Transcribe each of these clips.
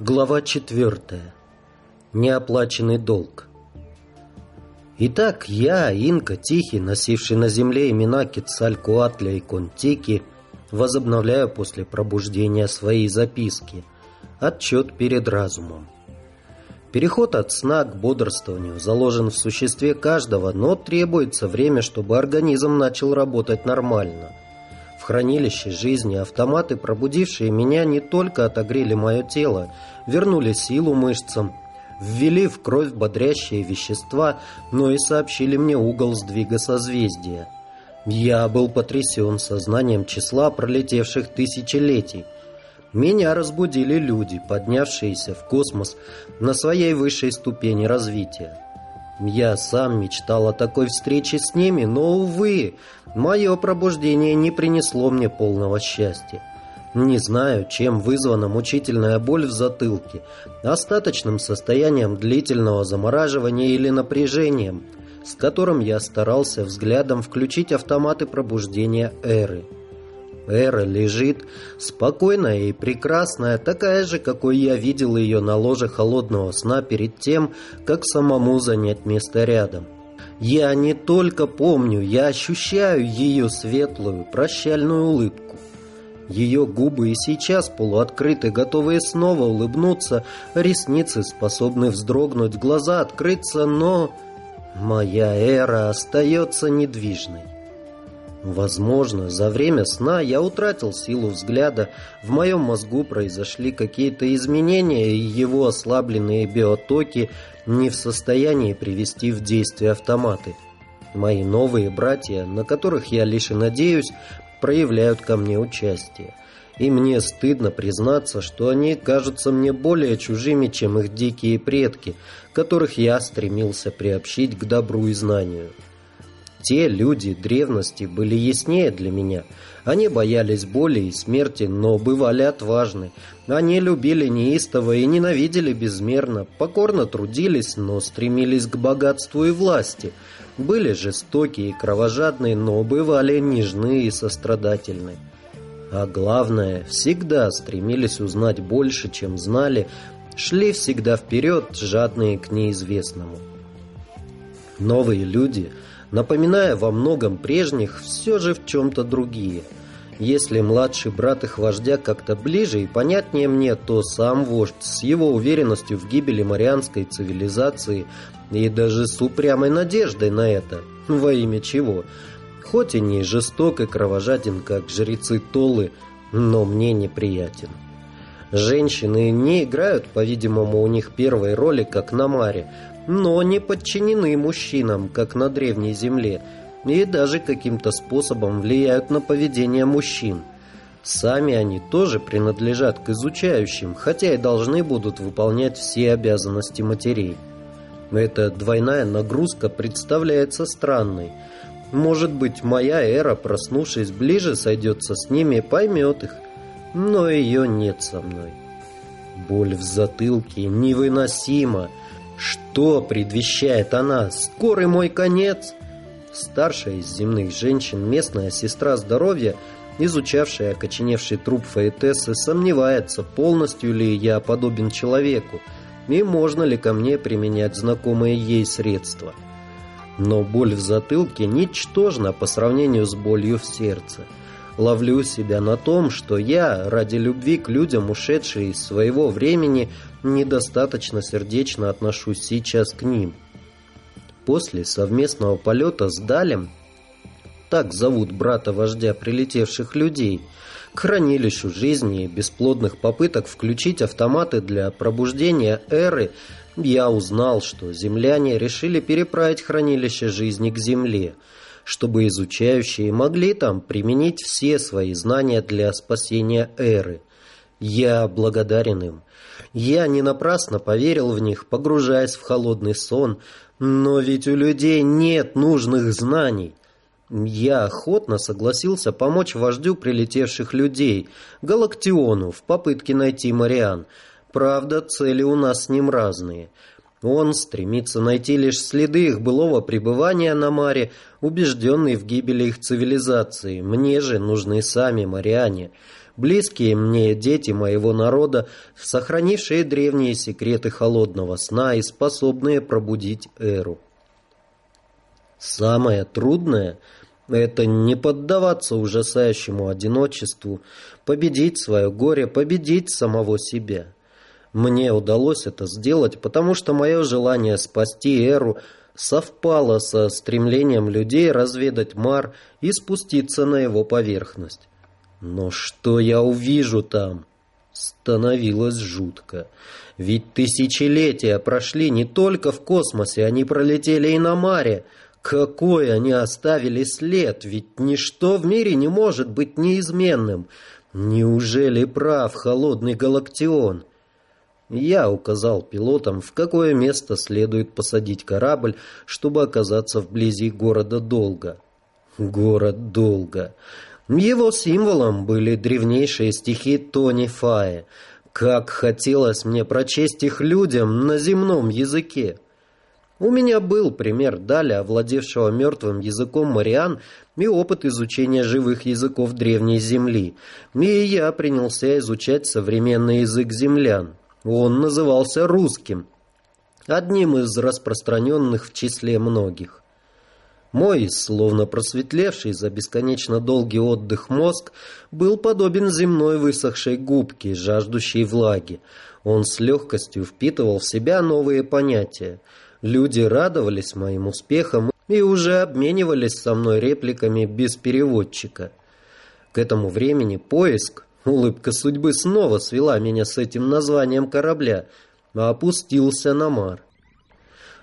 Глава четвертая. Неоплаченный долг. Итак, я, Инка Тихий, носивший на земле имена Кецалькуатля и Контики, возобновляю после пробуждения свои записки. Отчет перед разумом. Переход от сна к бодрствованию заложен в существе каждого, но требуется время, чтобы организм начал работать нормально – хранилище жизни автоматы, пробудившие меня, не только отогрели мое тело, вернули силу мышцам, ввели в кровь бодрящие вещества, но и сообщили мне угол сдвига созвездия. Я был потрясен сознанием числа пролетевших тысячелетий. Меня разбудили люди, поднявшиеся в космос на своей высшей ступени развития. Я сам мечтал о такой встрече с ними, но, увы, мое пробуждение не принесло мне полного счастья. Не знаю, чем вызвана мучительная боль в затылке, остаточным состоянием длительного замораживания или напряжением, с которым я старался взглядом включить автоматы пробуждения Эры. Эра лежит, спокойная и прекрасная, такая же, какой я видел ее на ложе холодного сна перед тем, как самому занять место рядом. Я не только помню, я ощущаю ее светлую, прощальную улыбку. Ее губы и сейчас полуоткрыты, готовые снова улыбнуться, ресницы способны вздрогнуть, глаза открыться, но... Моя эра остается недвижной. Возможно, за время сна я утратил силу взгляда, в моем мозгу произошли какие-то изменения, и его ослабленные биотоки не в состоянии привести в действие автоматы. Мои новые братья, на которых я лишь и надеюсь, проявляют ко мне участие. И мне стыдно признаться, что они кажутся мне более чужими, чем их дикие предки, которых я стремился приобщить к добру и знанию. Те люди древности были яснее для меня. Они боялись боли и смерти, но бывали отважны. Они любили неистово и ненавидели безмерно, покорно трудились, но стремились к богатству и власти. Были жестокие и кровожадные, но бывали нежны и сострадательны. А главное, всегда стремились узнать больше, чем знали, шли всегда вперед, жадные к неизвестному. Новые люди – напоминая во многом прежних, все же в чем-то другие. Если младший брат их вождя как-то ближе и понятнее мне, то сам вождь с его уверенностью в гибели марианской цивилизации и даже с упрямой надеждой на это, во имя чего, хоть и не жесток и кровожаден, как жрецы Толы, но мне неприятен. Женщины не играют, по-видимому, у них первой роли, как на Маре, но не подчинены мужчинам, как на древней земле, и даже каким-то способом влияют на поведение мужчин. Сами они тоже принадлежат к изучающим, хотя и должны будут выполнять все обязанности матерей. Эта двойная нагрузка представляется странной. Может быть, моя эра, проснувшись ближе, сойдется с ними и поймет их, но ее нет со мной. Боль в затылке невыносима, что предвещает она? Скорый мой конец? Старшая из земных женщин, местная сестра здоровья, изучавшая окоченевший труп Фаэтессы, сомневается, полностью ли я подобен человеку, и можно ли ко мне применять знакомые ей средства. Но боль в затылке ничтожна по сравнению с болью в сердце – ловлю себя на том, что я, ради любви к людям, ушедшие из своего времени, недостаточно сердечно отношусь сейчас к ним. После совместного полета с Далем, так зовут брата-вождя прилетевших людей, к хранилищу жизни и бесплодных попыток включить автоматы для пробуждения эры, я узнал, что земляне решили переправить хранилище жизни к Земле – чтобы изучающие могли там применить все свои знания для спасения эры. Я благодарен им. Я не напрасно поверил в них, погружаясь в холодный сон, но ведь у людей нет нужных знаний. Я охотно согласился помочь вождю прилетевших людей, Галактиону, в попытке найти Мариан. Правда, цели у нас с ним разные – Он стремится найти лишь следы их былого пребывания на Маре, убежденный в гибели их цивилизации. Мне же нужны сами мариане, близкие мне дети моего народа, сохранившие древние секреты холодного сна и способные пробудить эру. Самое трудное — это не поддаваться ужасающему одиночеству, победить свое горе, победить самого себя. Мне удалось это сделать, потому что мое желание спасти Эру совпало со стремлением людей разведать Мар и спуститься на его поверхность. Но что я увижу там? Становилось жутко. Ведь тысячелетия прошли не только в космосе, они пролетели и на Маре. Какой они оставили след, ведь ничто в мире не может быть неизменным. Неужели прав холодный Галактион? Я указал пилотам, в какое место следует посадить корабль, чтобы оказаться вблизи города Долга. Город Долга. Его символом были древнейшие стихи Тони Фая. Как хотелось мне прочесть их людям на земном языке. У меня был пример Даля, овладевшего мертвым языком Мариан, и опыт изучения живых языков Древней Земли. И я принялся изучать современный язык землян. Он назывался русским, одним из распространенных в числе многих. Мой, словно просветлевший за бесконечно долгий отдых мозг, был подобен земной высохшей губке, жаждущей влаги. Он с легкостью впитывал в себя новые понятия. Люди радовались моим успехам и уже обменивались со мной репликами без переводчика. К этому времени поиск, Улыбка судьбы снова свела меня с этим названием корабля, а опустился на мар.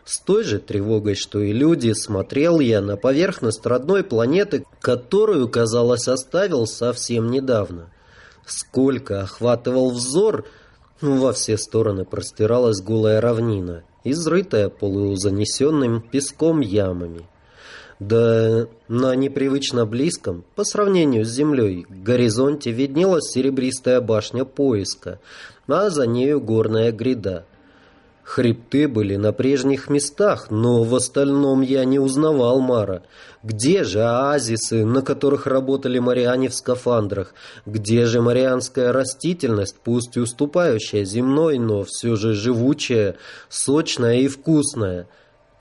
С той же тревогой, что и люди, смотрел я на поверхность родной планеты, которую, казалось, оставил совсем недавно. Сколько охватывал взор, во все стороны простиралась голая равнина, изрытая полузанесенным песком ямами. Да на непривычно близком, по сравнению с землей, к горизонте виднелась серебристая башня поиска, а за нею горная гряда. Хребты были на прежних местах, но в остальном я не узнавал Мара. Где же оазисы, на которых работали мариане в скафандрах? Где же марианская растительность, пусть уступающая земной, но все же живучая, сочная и вкусная –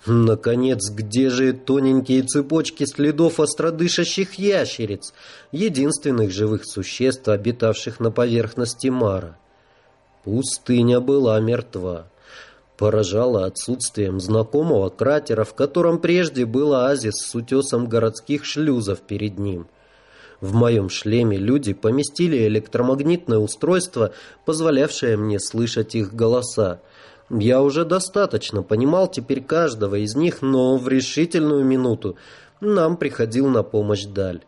Наконец, где же тоненькие цепочки следов остродышащих ящериц, единственных живых существ, обитавших на поверхности Мара? Пустыня была мертва. Поражала отсутствием знакомого кратера, в котором прежде был оазис с утесом городских шлюзов перед ним. В моем шлеме люди поместили электромагнитное устройство, позволявшее мне слышать их голоса. Я уже достаточно понимал теперь каждого из них, но в решительную минуту нам приходил на помощь Даль.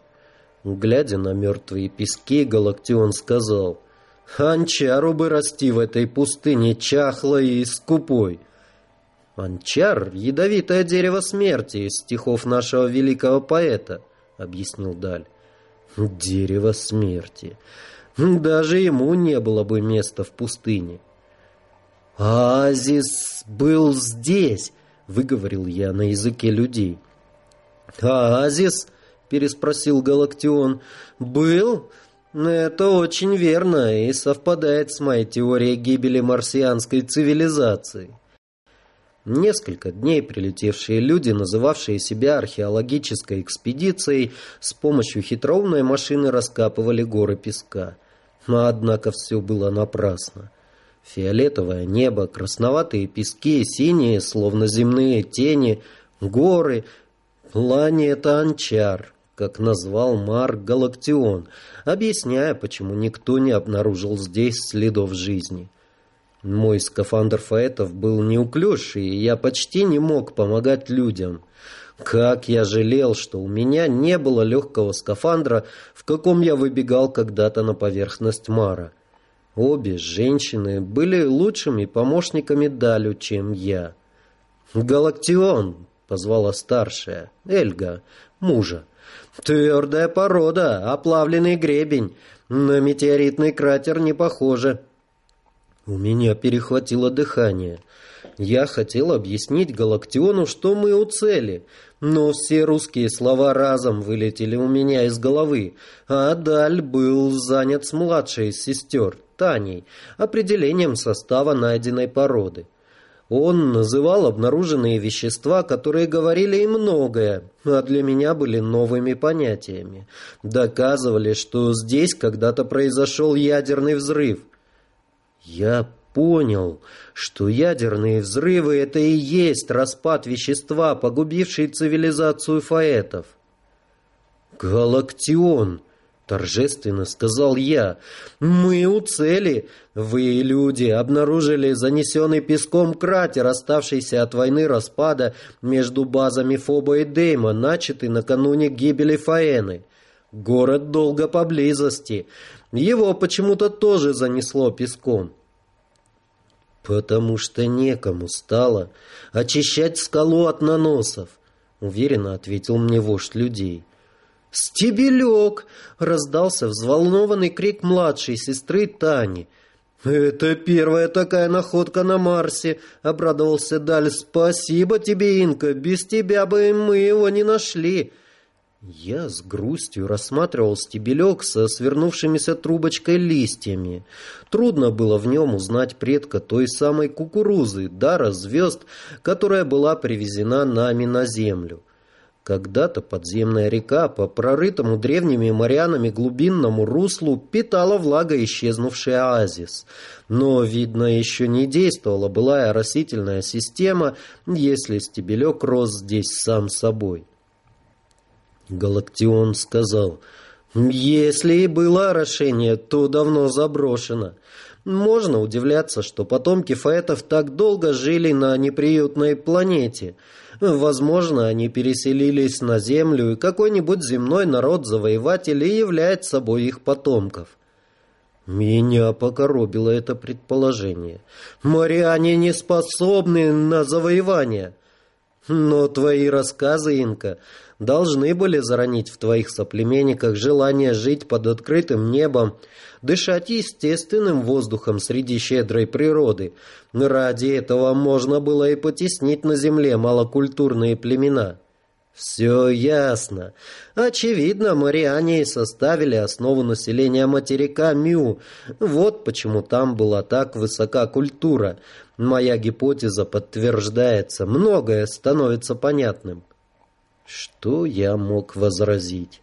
Глядя на мертвые пески, Галактион сказал, «Анчару бы расти в этой пустыне чахлой и скупой». «Анчар — ядовитое дерево смерти из стихов нашего великого поэта», — объяснил Даль. «Дерево смерти. Даже ему не было бы места в пустыне». «Оазис был здесь», — выговорил я на языке людей. «Оазис?» — переспросил Галактион. «Был? Это очень верно и совпадает с моей теорией гибели марсианской цивилизации». Несколько дней прилетевшие люди, называвшие себя археологической экспедицией, с помощью хитроумной машины раскапывали горы песка. Но, однако, все было напрасно. Фиолетовое небо, красноватые пески, синие, словно земные тени, горы. Планета Анчар, как назвал Марк Галактион, объясняя, почему никто не обнаружил здесь следов жизни. Мой скафандр фаэтов был неуклюж, и я почти не мог помогать людям. Как я жалел, что у меня не было легкого скафандра, в каком я выбегал когда-то на поверхность Мара. Обе женщины были лучшими помощниками Далю, чем я. «Галактион!» — позвала старшая, Эльга, мужа. «Твердая порода, оплавленный гребень. На метеоритный кратер не похоже». У меня перехватило дыхание. Я хотел объяснить Галактиону, что мы у цели, но все русские слова разом вылетели у меня из головы, а Даль был занят с младшей из сестер, Таней, определением состава найденной породы. Он называл обнаруженные вещества, которые говорили и многое, а для меня были новыми понятиями. Доказывали, что здесь когда-то произошел ядерный взрыв. Я понял, что ядерные взрывы — это и есть распад вещества, погубивший цивилизацию фаэтов. «Галактион!» Торжественно сказал я. «Мы у цели. Вы, люди, обнаружили занесенный песком кратер, оставшийся от войны распада между базами Фоба и Дейма, начатый накануне гибели Фаэны. Город долго поблизости. Его почему-то тоже занесло песком». «Потому что некому стало очищать скалу от наносов», — уверенно ответил мне вождь людей. «Стебелек!» — раздался взволнованный крик младшей сестры Тани. «Это первая такая находка на Марсе!» — обрадовался Даль. «Спасибо тебе, Инка! Без тебя бы мы его не нашли!» Я с грустью рассматривал стебелек со свернувшимися трубочкой листьями. Трудно было в нем узнать предка той самой кукурузы, дара звезд, которая была привезена нами на Землю. Когда-то подземная река по прорытому древними морянами глубинному руслу питала влага исчезнувший оазис. Но, видно, еще не действовала былая растительная система, если стебелек рос здесь сам собой. Галактион сказал, «Если и было орошение, то давно заброшено». Можно удивляться, что потомки фаэтов так долго жили на неприютной планете – Возможно, они переселились на Землю, и какой-нибудь земной народ-завоеватель и является собой их потомков. Меня покоробило это предположение. Мариане не способны на завоевание. Но твои рассказы, Инка, должны были заронить в твоих соплеменниках желание жить под открытым небом, дышать естественным воздухом среди щедрой природы. Ради этого можно было и потеснить на земле малокультурные племена. Все ясно. Очевидно, мариане составили основу населения материка Мю. Вот почему там была так высока культура. Моя гипотеза подтверждается, многое становится понятным. Что я мог возразить?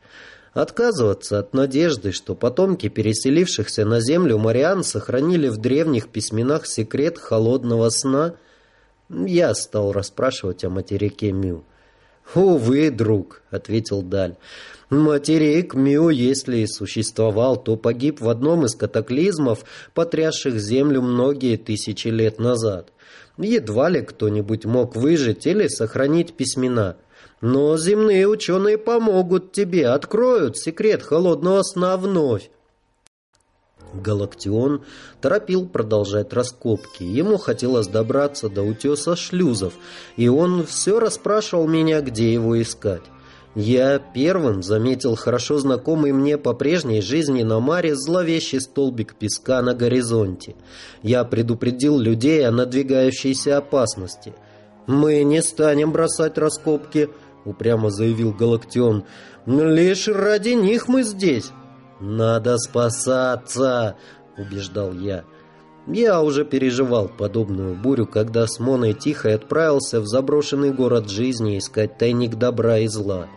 Отказываться от надежды, что потомки переселившихся на землю Мариан сохранили в древних письменах секрет холодного сна, я стал расспрашивать о материке Мю. «Увы, друг», — ответил Даль, — «материк Мю, если и существовал, то погиб в одном из катаклизмов, потрясших землю многие тысячи лет назад. Едва ли кто-нибудь мог выжить или сохранить письмена». Но земные ученые помогут тебе, откроют секрет холодного сна вновь. Галактион торопил продолжать раскопки. Ему хотелось добраться до утеса шлюзов, и он все расспрашивал меня, где его искать. Я первым заметил хорошо знакомый мне по прежней жизни на маре зловещий столбик песка на горизонте. Я предупредил людей о надвигающейся опасности. «Мы не станем бросать раскопки», — упрямо заявил Галактион. «Лишь ради них мы здесь». «Надо спасаться», — убеждал я. Я уже переживал подобную бурю, когда с Моной Тихой отправился в заброшенный город жизни искать тайник добра и зла.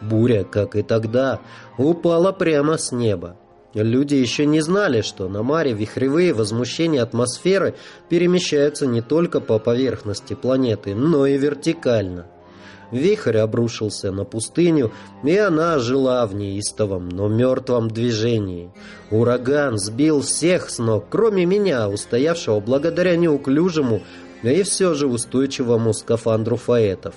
Буря, как и тогда, упала прямо с неба. Люди еще не знали, что на Маре вихревые возмущения атмосферы перемещаются не только по поверхности планеты, но и вертикально. Вихрь обрушился на пустыню, и она жила в неистовом, но мертвом движении. Ураган сбил всех с ног, кроме меня, устоявшего благодаря неуклюжему и все же устойчивому скафандру фаэтов.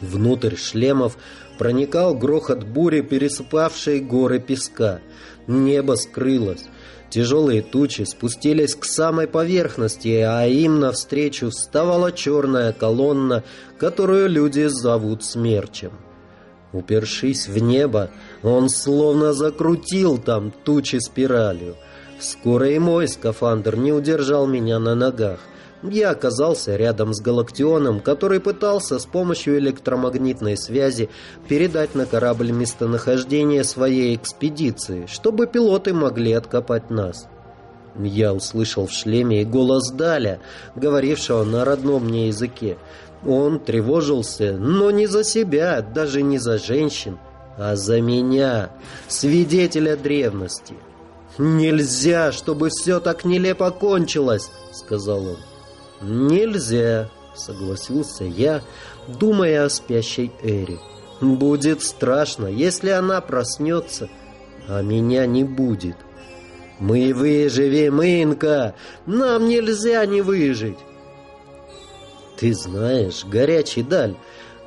Внутрь шлемов проникал грохот бури, пересыпавшей горы песка. Небо скрылось. Тяжелые тучи спустились к самой поверхности, а им навстречу вставала черная колонна, которую люди зовут смерчем. Упершись в небо, он словно закрутил там тучи спиралью. Скоро и мой скафандр не удержал меня на ногах. Я оказался рядом с Галактионом, который пытался с помощью электромагнитной связи передать на корабль местонахождение своей экспедиции, чтобы пилоты могли откопать нас. Я услышал в шлеме голос Даля, говорившего на родном мне языке. Он тревожился, но не за себя, даже не за женщин, а за меня, свидетеля древности. «Нельзя, чтобы все так нелепо кончилось», — сказал он. «Нельзя», — согласился я, думая о спящей Эри. «Будет страшно, если она проснется, а меня не будет». «Мы выживем, Инка! Нам нельзя не выжить!» «Ты знаешь, горячий даль,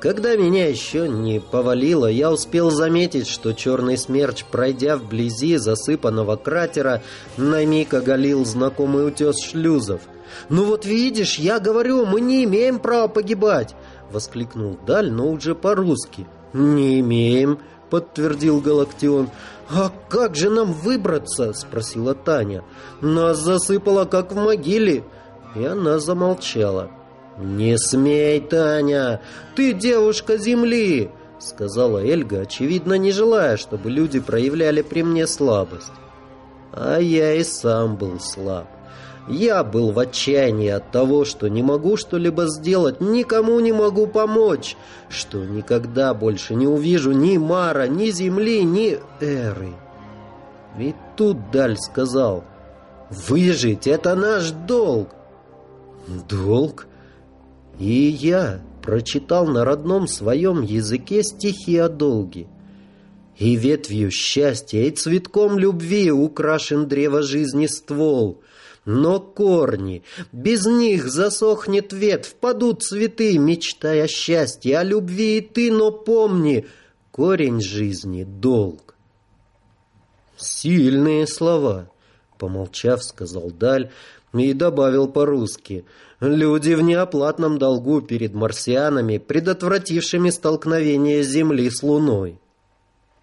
когда меня еще не повалило, я успел заметить, что черный смерч, пройдя вблизи засыпанного кратера, на миг оголил знакомый утес шлюзов. «Ну вот видишь, я говорю, мы не имеем права погибать!» — воскликнул Даль, но уже по-русски. «Не имеем», — подтвердил Галактион. «А как же нам выбраться?» — спросила Таня. «Нас засыпало, как в могиле». И она замолчала. «Не смей, Таня! Ты девушка земли!» — сказала Эльга, очевидно, не желая, чтобы люди проявляли при мне слабость. А я и сам был слаб. Я был в отчаянии от того, что не могу что-либо сделать, никому не могу помочь, что никогда больше не увижу ни Мара, ни Земли, ни Эры. И тут Даль сказал, «Выжить — это наш долг». «Долг?» И я прочитал на родном своем языке стихи о долге. И ветвью счастья, и цветком любви украшен древо жизни ствол — но корни, без них засохнет ветвь, падут цветы, мечтая о счастье, о любви и ты, но помни, корень жизни — долг. Сильные слова, помолчав, сказал Даль и добавил по-русски. Люди в неоплатном долгу перед марсианами, предотвратившими столкновение Земли с Луной.